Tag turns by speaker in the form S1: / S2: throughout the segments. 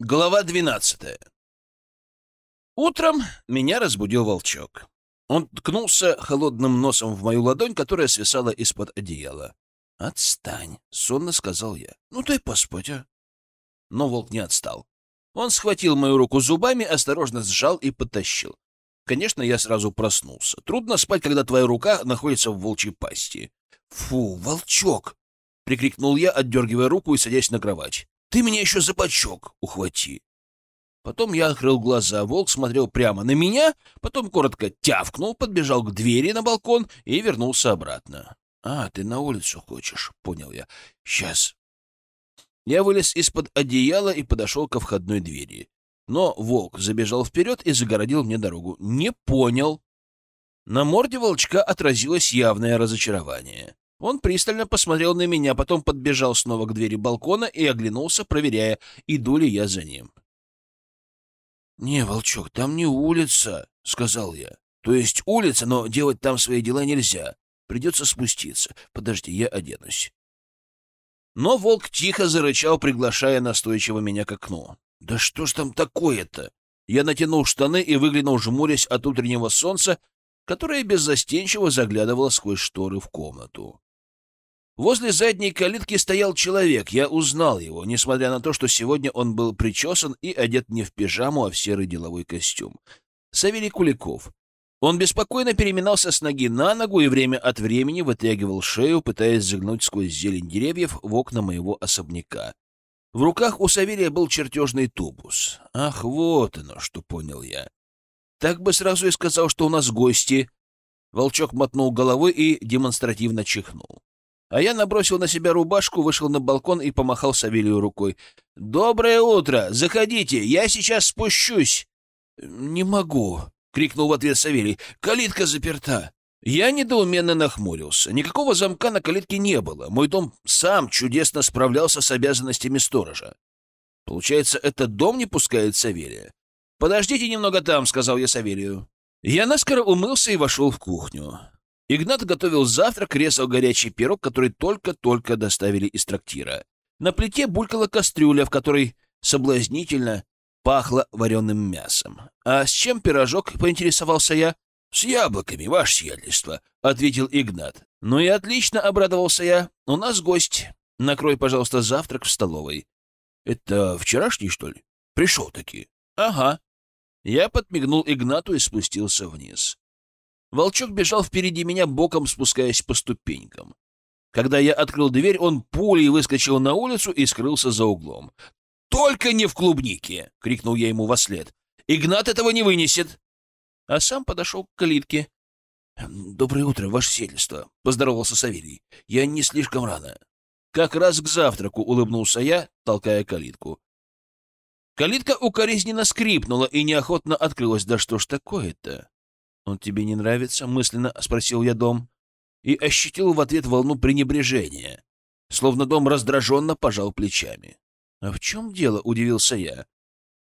S1: Глава двенадцатая. Утром меня разбудил волчок. Он ткнулся холодным носом в мою ладонь, которая свисала из-под одеяла. «Отстань», — сонно сказал я. «Ну дай поспать, а». Но волк не отстал. Он схватил мою руку зубами, осторожно сжал и потащил. Конечно, я сразу проснулся. Трудно спать, когда твоя рука находится в волчьей пасти. «Фу, волчок!» — прикрикнул я, отдергивая руку и садясь на кровать. Ты меня еще за бочок ухвати. Потом я открыл глаза. Волк смотрел прямо на меня, потом коротко тявкнул, подбежал к двери на балкон и вернулся обратно. — А, ты на улицу хочешь, — понял я. — Сейчас. Я вылез из-под одеяла и подошел ко входной двери. Но волк забежал вперед и загородил мне дорогу. Не понял. На морде волчка отразилось явное разочарование. Он пристально посмотрел на меня, потом подбежал снова к двери балкона и оглянулся, проверяя, иду ли я за ним. «Не, волчок, там не улица», — сказал я. «То есть улица, но делать там свои дела нельзя. Придется спуститься. Подожди, я оденусь». Но волк тихо зарычал, приглашая настойчиво меня к окну. «Да что ж там такое-то?» Я натянул штаны и выглянул, жмурясь от утреннего солнца, которое беззастенчиво заглядывало сквозь шторы в комнату. Возле задней калитки стоял человек. Я узнал его, несмотря на то, что сегодня он был причесан и одет не в пижаму, а в серый деловой костюм. Савелий Куликов. Он беспокойно переминался с ноги на ногу и время от времени вытягивал шею, пытаясь загнуть сквозь зелень деревьев в окна моего особняка. В руках у Савелия был чертежный тубус. Ах, вот оно, что понял я. Так бы сразу и сказал, что у нас гости. Волчок мотнул головой и демонстративно чихнул. А я набросил на себя рубашку, вышел на балкон и помахал Савелию рукой. «Доброе утро! Заходите! Я сейчас спущусь!» «Не могу!» — крикнул в ответ Савелий. «Калитка заперта!» Я недоуменно нахмурился. Никакого замка на калитке не было. Мой дом сам чудесно справлялся с обязанностями сторожа. Получается, этот дом не пускает Савелия? «Подождите немного там», — сказал я Савелию. Я наскоро умылся и вошел в кухню. Игнат готовил завтрак, резал горячий пирог, который только-только доставили из трактира. На плите булькала кастрюля, в которой соблазнительно пахло вареным мясом. «А с чем пирожок?» — поинтересовался я. «С яблоками, ваше сиятельство», — ответил Игнат. «Ну и отлично», — обрадовался я. «У нас гость. Накрой, пожалуйста, завтрак в столовой». «Это вчерашний, что ли? Пришел-таки?» «Ага». Я подмигнул Игнату и спустился вниз. Волчок бежал впереди меня, боком спускаясь по ступенькам. Когда я открыл дверь, он пулей выскочил на улицу и скрылся за углом. «Только не в клубнике!» — крикнул я ему вослед. «Игнат этого не вынесет!» А сам подошел к калитке. «Доброе утро, ваше сельство!» — поздоровался Савелий. «Я не слишком рано». Как раз к завтраку улыбнулся я, толкая калитку. Калитка укоризненно скрипнула и неохотно открылась. Да что ж такое-то? «Он тебе не нравится?» — мысленно спросил я дом. И ощутил в ответ волну пренебрежения. Словно дом раздраженно пожал плечами. «А в чем дело?» — удивился я.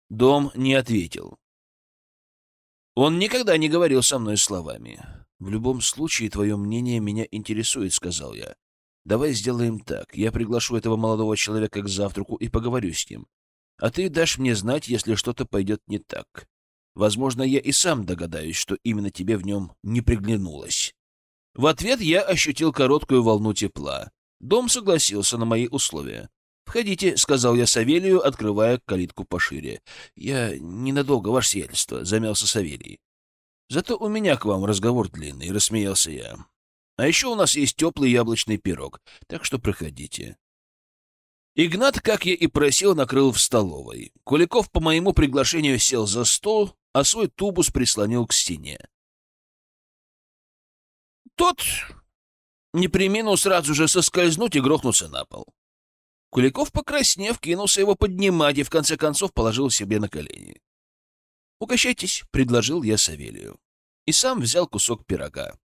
S1: Дом не ответил. Он никогда не говорил со мной словами. «В любом случае, твое мнение меня интересует», — сказал я. «Давай сделаем так. Я приглашу этого молодого человека к завтраку и поговорю с ним. А ты дашь мне знать, если что-то пойдет не так. Возможно, я и сам догадаюсь, что именно тебе в нем не приглянулось. В ответ я ощутил короткую волну тепла. Дом согласился на мои условия. «Входите», — сказал я Савелию, открывая калитку пошире. «Я ненадолго, ваше сиятельство», — замялся Савелий. «Зато у меня к вам разговор длинный», — рассмеялся я. «А еще у нас есть теплый яблочный пирог, так что проходите». Игнат, как я и просил, накрыл в столовой. Куликов по моему приглашению сел за стол, а свой тубус прислонил к стене. Тот не приминул сразу же соскользнуть и грохнуться на пол. Куликов, покраснев, кинулся его поднимать и в конце концов положил себе на колени. «Угощайтесь», — предложил я Савелию. И сам взял кусок пирога.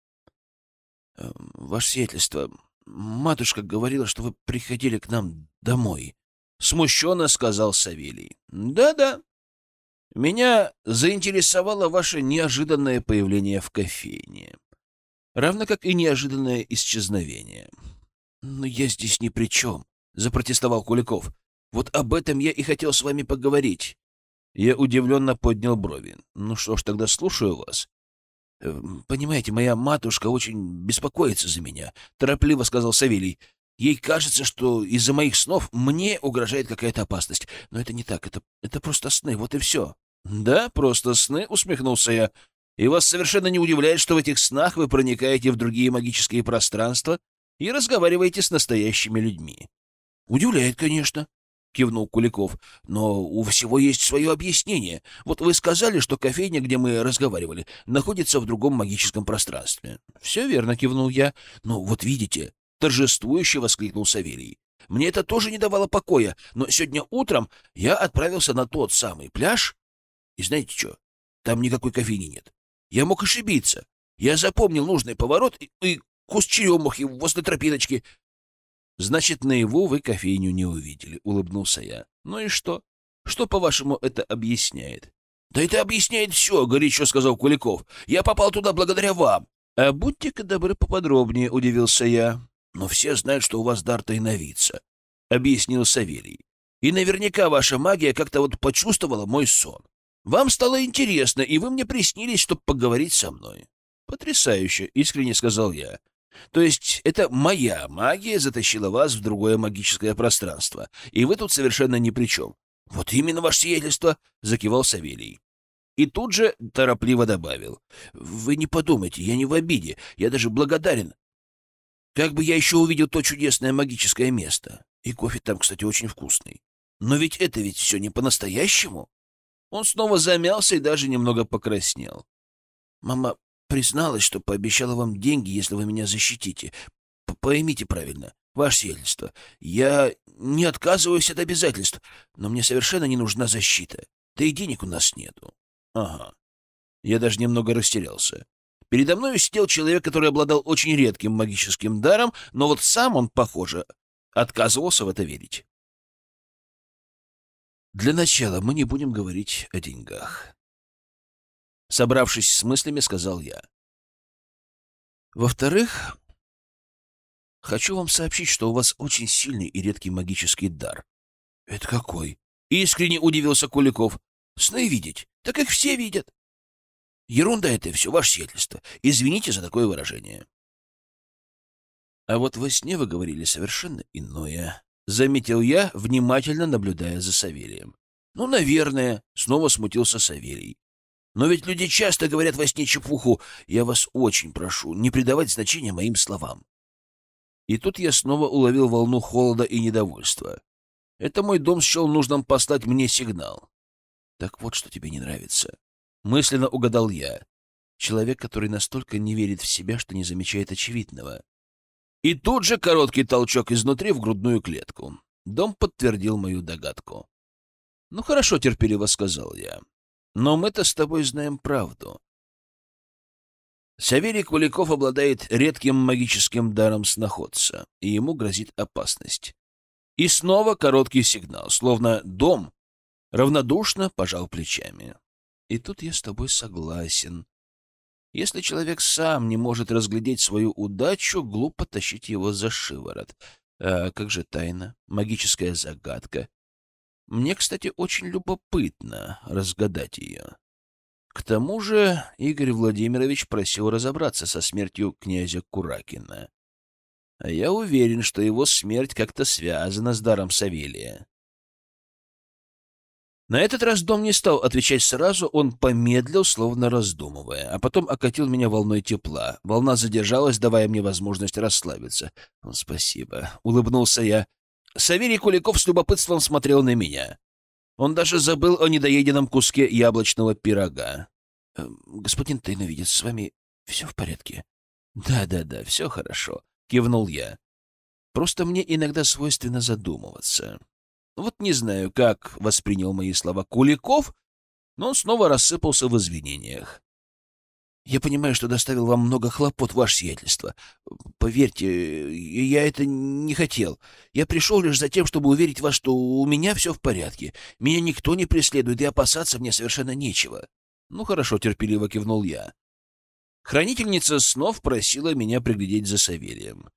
S1: «Эм, «Ваше сиятельство, матушка говорила, что вы приходили к нам домой», — смущенно сказал Савелий. «Да-да, меня заинтересовало ваше неожиданное появление в кофейне, равно как и неожиданное исчезновение. — Но я здесь ни при чем, — запротестовал Куликов. Вот об этом я и хотел с вами поговорить. Я удивленно поднял брови. Ну что ж, тогда слушаю вас. Эм, «Понимаете, моя матушка очень беспокоится за меня», — торопливо сказал Савелий. «Ей кажется, что из-за моих снов мне угрожает какая-то опасность. Но это не так, это, это просто сны, вот и все». «Да, просто сны», — усмехнулся я. «И вас совершенно не удивляет, что в этих снах вы проникаете в другие магические пространства и разговариваете с настоящими людьми?» «Удивляет, конечно», — кивнул Куликов. «Но у всего есть свое объяснение. Вот вы сказали, что кофейня, где мы разговаривали, находится в другом магическом пространстве». «Все верно», — кивнул я. «Но вот видите», — торжествующе воскликнул Савелий. «Мне это тоже не давало покоя, но сегодня утром я отправился на тот самый пляж, и знаете что? Там никакой кофейни нет. Я мог ошибиться. Я запомнил нужный поворот и, и куст черемухи возле тропиночки. Значит, наяву вы кофейню не увидели, — улыбнулся я. Ну и что? Что, по-вашему, это объясняет? Да это объясняет все, — горячо сказал Куликов. Я попал туда благодаря вам. А будьте-ка добры поподробнее, — удивился я. Но все знают, что у вас дар тайновица, — объяснил Савелий. И наверняка ваша магия как-то вот почувствовала мой сон. Вам стало интересно, и вы мне приснились, чтобы поговорить со мной. Потрясающе, — искренне сказал я. То есть это моя магия затащила вас в другое магическое пространство, и вы тут совершенно ни при чем. — Вот именно ваше сиятельство, — закивал Савелий. И тут же торопливо добавил. — Вы не подумайте, я не в обиде, я даже благодарен. Как бы я еще увидел то чудесное магическое место. И кофе там, кстати, очень вкусный. Но ведь это ведь все не по-настоящему. Он снова замялся и даже немного покраснел. Мама призналась, что пообещала вам деньги, если вы меня защитите. П Поймите правильно, ваше сиятельство, я не отказываюсь от обязательств, но мне совершенно не нужна защита. Да и денег у нас нету. Ага. Я даже немного растерялся. Передо мной сидел человек, который обладал очень редким магическим даром, но вот сам он, похоже, отказывался в это верить. Для начала мы не будем говорить о деньгах. Собравшись с мыслями, сказал я. Во-вторых, хочу вам сообщить, что у вас очень сильный и редкий магический дар. Это какой? Искренне удивился Куликов. Сны видеть? Так их все видят. Ерунда это все, ваше сиятельство. Извините за такое выражение. А вот во сне вы говорили совершенно иное. Заметил я, внимательно наблюдая за Савелием. Ну, наверное, снова смутился Савелий. Но ведь люди часто говорят во сне чепуху. Я вас очень прошу, не придавать значения моим словам. И тут я снова уловил волну холода и недовольства. Это мой дом счел нужным послать мне сигнал. Так вот, что тебе не нравится. Мысленно угадал я. Человек, который настолько не верит в себя, что не замечает очевидного. И тут же короткий толчок изнутри в грудную клетку. Дом подтвердил мою догадку. «Ну хорошо», — терпеливо сказал я. Но мы-то с тобой знаем правду. Савелий Куликов обладает редким магическим даром сноходца, и ему грозит опасность. И снова короткий сигнал, словно дом равнодушно пожал плечами. И тут я с тобой согласен. Если человек сам не может разглядеть свою удачу, глупо тащить его за шиворот. А как же тайна, магическая загадка, мне, кстати, очень любопытно разгадать ее. К тому же Игорь Владимирович просил разобраться со смертью князя Куракина. А я уверен, что его смерть как-то связана с даром Савелия. На этот раз дом не стал отвечать сразу, он помедлил, словно раздумывая, а потом окатил меня волной тепла. Волна задержалась, давая мне возможность расслабиться. «Спасибо», — улыбнулся я. Савелий Куликов с любопытством смотрел на меня. Он даже забыл о недоеденном куске яблочного пирога. «Эм, «Господин Тайновидец, с вами все в порядке?» «Да-да-да, все хорошо», — кивнул я. «Просто мне иногда свойственно задумываться. Вот не знаю, как воспринял мои слова Куликов, но он снова рассыпался в извинениях. Я понимаю, что доставил вам много хлопот, ваше сиятельство. Поверьте, я это не хотел. Я пришел лишь за тем, чтобы уверить вас, что у меня все в порядке. Меня никто не преследует, и опасаться мне совершенно нечего. Ну, хорошо, терпеливо кивнул я. Хранительница снов просила меня приглядеть за Савелием.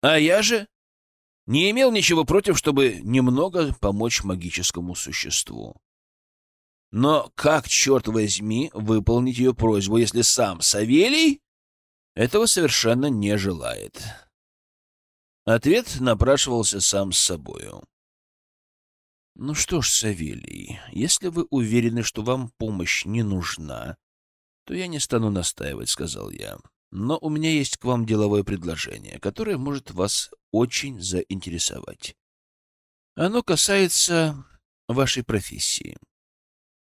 S1: А я же не имел ничего против, чтобы немного помочь магическому существу. Но как, черт возьми, выполнить ее просьбу, если сам Савелий этого совершенно не желает? Ответ напрашивался сам с собою. «Ну что ж, Савелий, если вы уверены, что вам помощь не нужна, то я не стану настаивать», — сказал я. «Но у меня есть к вам деловое предложение, которое может вас очень заинтересовать. Оно касается вашей профессии».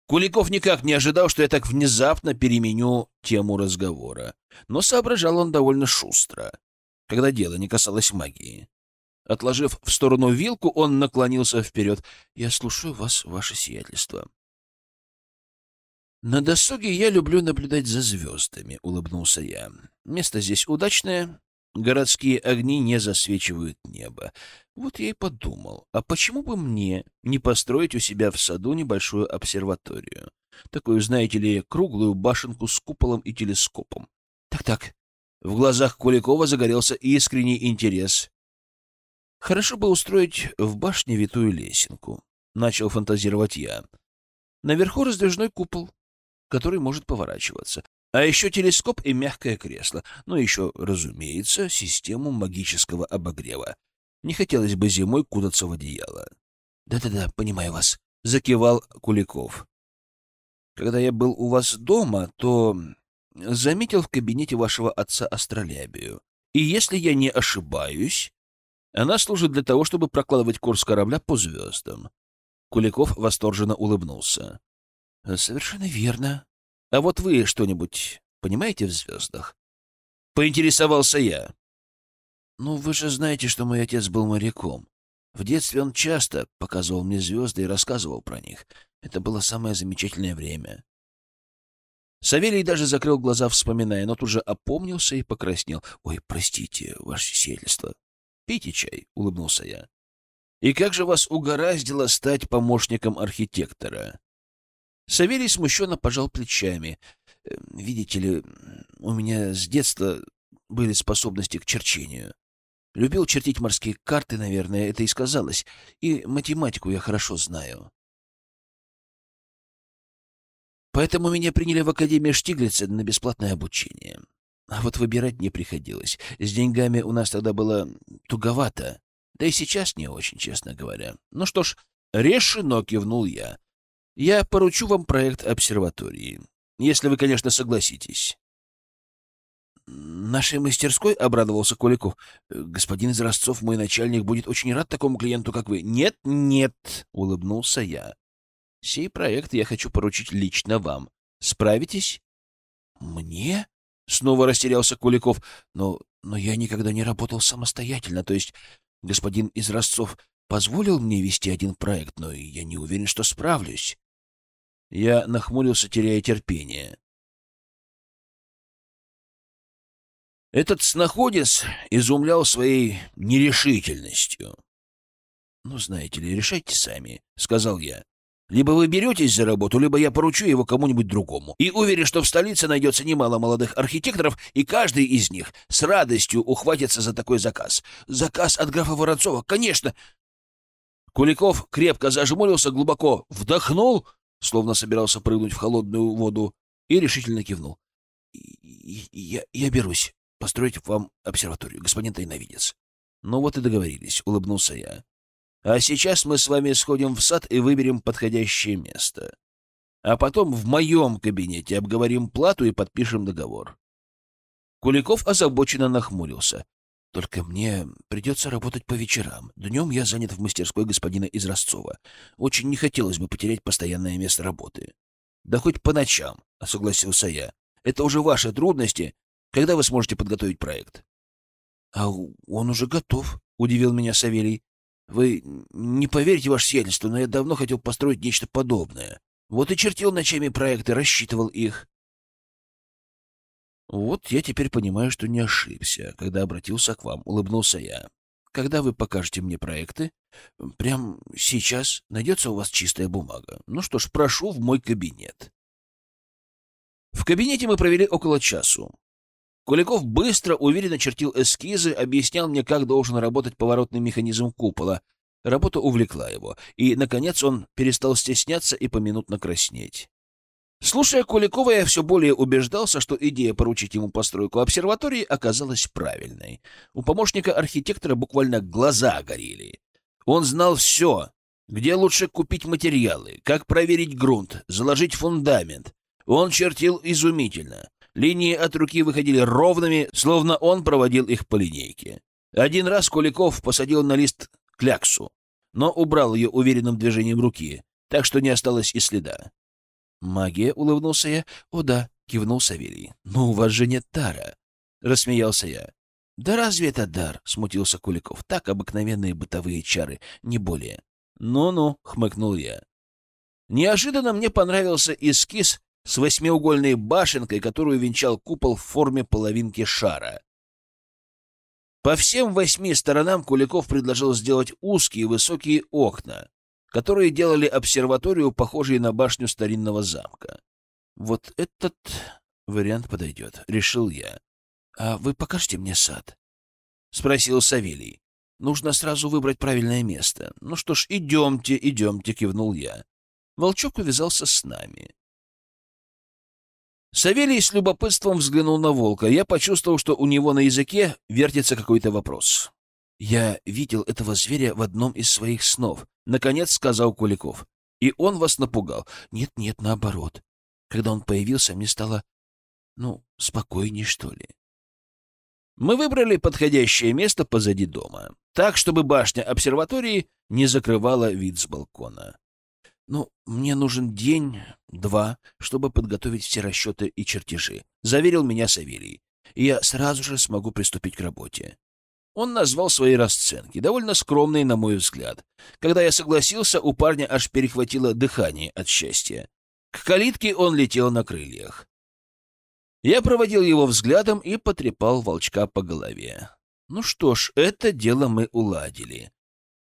S1: Куликов никак не ожидал, что я так внезапно переменю тему разговора, но соображал он довольно шустро, когда дело не касалось магии. Отложив в сторону вилку, он наклонился вперед. «Я слушаю вас, ваше сиятельство». «На досуге я люблю наблюдать за звездами», — улыбнулся я. «Место здесь удачное, городские огни не засвечивают небо. Вот я и подумал, а почему бы мне не построить у себя в саду небольшую обсерваторию? Такую, знаете ли, круглую башенку с куполом и телескопом. Так-так». В глазах Куликова загорелся искренний интерес. Хорошо бы устроить в башне витую лесенку. Начал фантазировать я. Наверху раздвижной купол, который может поворачиваться. А еще телескоп и мягкое кресло. Ну, еще, разумеется, систему магического обогрева. Не хотелось бы зимой кудаться в одеяло. «Да-да-да, понимаю вас», — закивал Куликов. «Когда я был у вас дома, то заметил в кабинете вашего отца астролябию. И если я не ошибаюсь, она служит для того, чтобы прокладывать курс корабля по звездам. Куликов восторженно улыбнулся. — Совершенно верно. А вот вы что-нибудь понимаете в звездах? Поинтересовался я. — Ну, вы же знаете, что мой отец был моряком. В детстве он часто показывал мне звезды и рассказывал про них. Это было самое замечательное время. Савелий даже закрыл глаза, вспоминая, но тут же опомнился и покраснел. — Ой, простите, ваше сельство. Пейте чай, — улыбнулся я. И как же вас угораздило стать помощником архитектора? Савелий смущенно пожал плечами. Э, видите ли, у меня с детства были способности к черчению. Любил чертить морские карты, наверное, это и сказалось. И математику я хорошо знаю. Поэтому меня приняли в Академию Штиглица на бесплатное обучение. А вот выбирать не приходилось. С деньгами у нас тогда было туговато. Да и сейчас не очень, честно говоря. Ну что ж, решено, кивнул я. Я поручу вам проект обсерватории. Если вы, конечно, согласитесь. Нашей мастерской обрадовался Коликов. Господин из Ростцов, мой начальник, будет очень рад такому клиенту, как вы. Нет, нет, улыбнулся я. Сей проект я хочу поручить лично вам. Справитесь? Мне? Снова растерялся Куликов. Но, но я никогда не работал самостоятельно. То есть господин из Ростцов позволил мне вести один проект, но я не уверен, что справлюсь. Я нахмурился, теряя терпение. Этот снаходец изумлял своей нерешительностью. — Ну, знаете ли, решайте сами, — сказал я. Либо вы беретесь за работу, либо я поручу его кому-нибудь другому. И уверен, что в столице найдется немало молодых архитекторов, и каждый из них с радостью ухватится за такой заказ. Заказ от графа Воронцова, конечно. Куликов крепко зажмурился, глубоко вдохнул, словно собирался прыгнуть в холодную воду, и решительно кивнул. «Я, я берусь построить вам обсерваторию, господин тайновидец». «Ну вот и договорились», — улыбнулся я. А сейчас мы с вами сходим в сад и выберем подходящее место. А потом в моем кабинете обговорим плату и подпишем договор. Куликов озабоченно нахмурился. Только мне придется работать по вечерам. Днем я занят в мастерской господина Изразцова. Очень не хотелось бы потерять постоянное место работы. Да хоть по ночам, — согласился я. Это уже ваши трудности. Когда вы сможете подготовить проект? — А он уже готов, — удивил меня Савелий. Вы не поверите, ваше сиятельство, но я давно хотел построить нечто подобное. Вот и чертил ночами проекты, рассчитывал их. Вот я теперь понимаю, что не ошибся, когда обратился к вам, улыбнулся я. Когда вы покажете мне проекты? Прям сейчас найдется у вас чистая бумага. Ну что ж, прошу в мой кабинет. В кабинете мы провели около часу. Куликов быстро, уверенно чертил эскизы, объяснял мне, как должен работать поворотный механизм купола. Работа увлекла его, и, наконец, он перестал стесняться и поминутно краснеть. Слушая Куликова, я все более убеждался, что идея поручить ему постройку обсерватории оказалась правильной. У помощника архитектора буквально глаза горели. Он знал все, где лучше купить материалы, как проверить грунт, заложить фундамент. Он чертил изумительно. Линии от руки выходили ровными, словно он проводил их по линейке. Один раз Куликов посадил на лист кляксу, но убрал ее уверенным движением руки, так что не осталось и следа. «Магия?» — улыбнулся я. «О да», — кивнул Савелий. «Но у вас же нет дара», — рассмеялся я. «Да разве это дар?» — смутился Куликов. «Так обыкновенные бытовые чары, не более». «Ну-ну», — хмыкнул я. Неожиданно мне понравился эскиз с восьмиугольной башенкой, которую венчал купол в форме половинки шара. По всем восьми сторонам Куликов предложил сделать узкие высокие окна, которые делали обсерваторию похожей на башню старинного замка. Вот этот вариант подойдет, решил я. — А вы покажете мне сад? — спросил Савелий. — Нужно сразу выбрать правильное место. — Ну что ж, идемте, идемте, — кивнул я. Волчок увязался с нами. Савелий с любопытством взглянул на волка. Я почувствовал, что у него на языке вертится какой-то вопрос. «Я видел этого зверя в одном из своих снов», — наконец сказал Куликов. «И он вас напугал?» «Нет-нет, наоборот. Когда он появился, мне стало, ну, спокойнее, что ли». Мы выбрали подходящее место позади дома, так, чтобы башня обсерватории не закрывала вид с балкона. Ну, мне нужен день, два, чтобы подготовить все расчеты и чертежи, заверил меня Савелий. И я сразу же смогу приступить к работе. Он назвал свои расценки, довольно скромные, на мой взгляд. Когда я согласился, у парня аж перехватило дыхание от счастья. К калитке он летел на крыльях. Я проводил его взглядом и потрепал волчка по голове. Ну что ж, это дело мы уладили.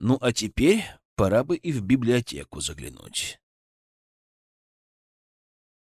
S1: Ну а теперь пора бы и в библиотеку заглянуть.